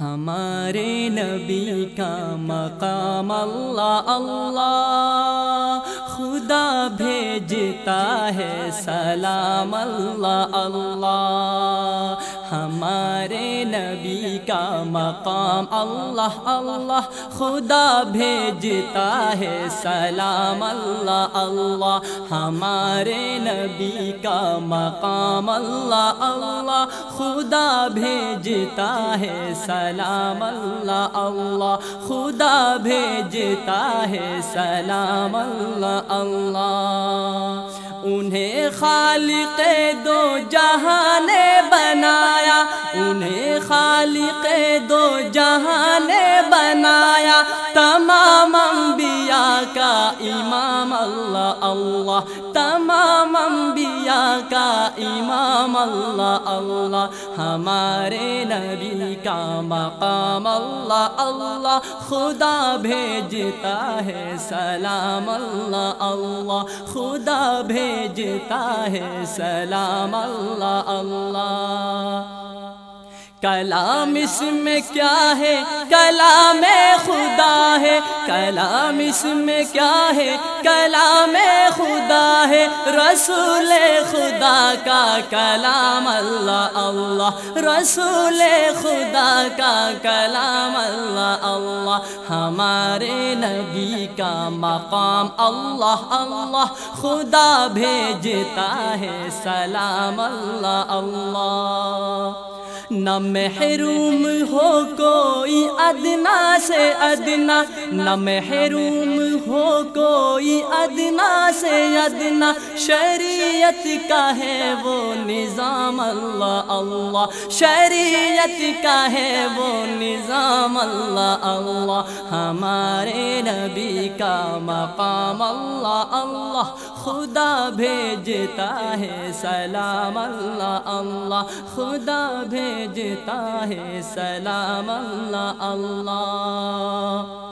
ہمارے نبی کا مقام اللہ اللہ۔ خدا بھیجتا ہے سلام اللہ اللہ۔ ہمارے نبی کا مقام اللہ اللہ خدا بھیجتا ہے، سلام اللہ اللہ ہمارے نبی کا مقام اللہ اللہ خدا بھیجتا ہے، سلام اللہ اللہ خدا بھیجتا ہے، سلام اللہ اللہ انہیں خالق دو جہاں نے بنایا، انہیں خالق دو جہاں نے بنایا۔ تمام انبیاء کا امام اللہ اللہ کا امام اللہ اللہ ہمارے نبی کا مقام، اللہ اللہ خدا بھیجتا ہے سلام، اللہ اللہ خدا بھیجتا ہے سلام، اللہ اللہ کلام اس میں کیا ہے؟ کلام خدا ہے۔ کلام اس میں کیا ہے؟ کلام خدا ہے۔ رسول خدا کا کلام اللہ اللہ۔ رسول خدا کا کلام اللہ اللہ۔ ہمارے نبی کا مقام اللہ اللہ۔ خدا بھیجتا ہے سلام، اللہ اللہ۔ نہ محروم ہو کوئی ادنا سے ادنا نہ محروم ہو کوئی ادنا سے ادنا، شریعت کا ہے وہ نظام اللہ اللہ، شریعت کا ہے وہ نظام اللہ اللہ، ہمارے نبی کا مقام، اللہ اللہ، خدا بھیجتا ہے سلام، اللہ اللہ، خدا بھیجتا ہے سلام، اللہ اللہ۔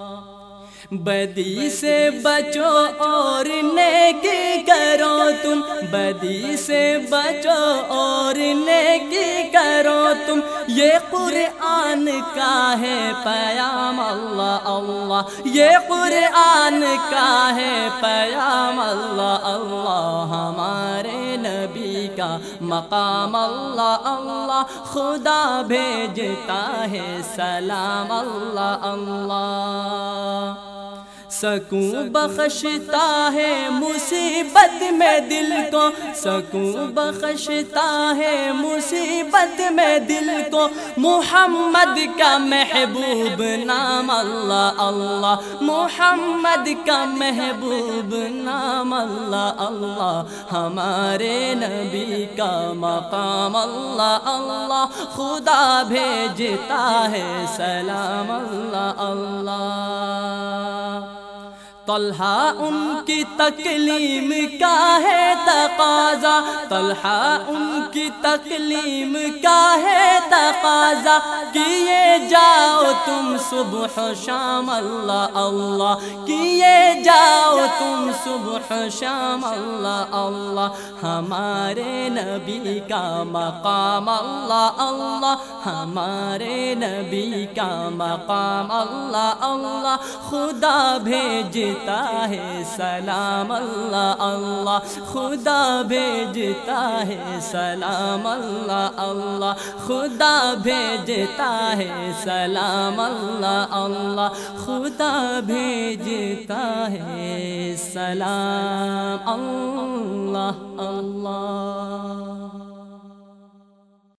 بدی سے بچو اور نیکی کرو تم، بدی سے بچو اور نیکی کرو تم۔ یہ قرآن کا ہے پیام اللہ اللہ۔ یہ قرآن کا ہے پیام اللہ اللہ۔ ہمارے نبی کا مقام اللہ اللہ۔ خدا بھیجتا ہے سلام، اللہ اللہ۔ سکون بخشتا ہے مصیبت میں دل کو سکون بخشتا ہے مصیبت میں دل کو۔ محمد کا محبوب نام اللہ اللہ۔ محمد کا محبوب نام اللہ اللہ۔ ہمارے نبی کا مقام اللہ اللہ۔ خدا بھیجتا ہے سلام، اللہ اللہ۔ طلحہ ان کی تکلیم کا ہے تقاضا، طلحہ ان کی تکلیم کا ہے تقاضا، کیے جاؤ تم صبح شام اللہ اللہ، کیے جاؤ تم صبح شام اللہ اللہ، ہمارے نبی کا مقام، اللہ اللہ، ہمارے نبی کا مقام، اللہ اللہ، خدا بھیج بھیجتا ہے سلام اللہ اللہ خدا بھیجتا ہے سلام اللہ اللہ خدا بھیجتا ہے سلام اللہ اللہ خدا بھیجتا ہے سلام اللہ اللہ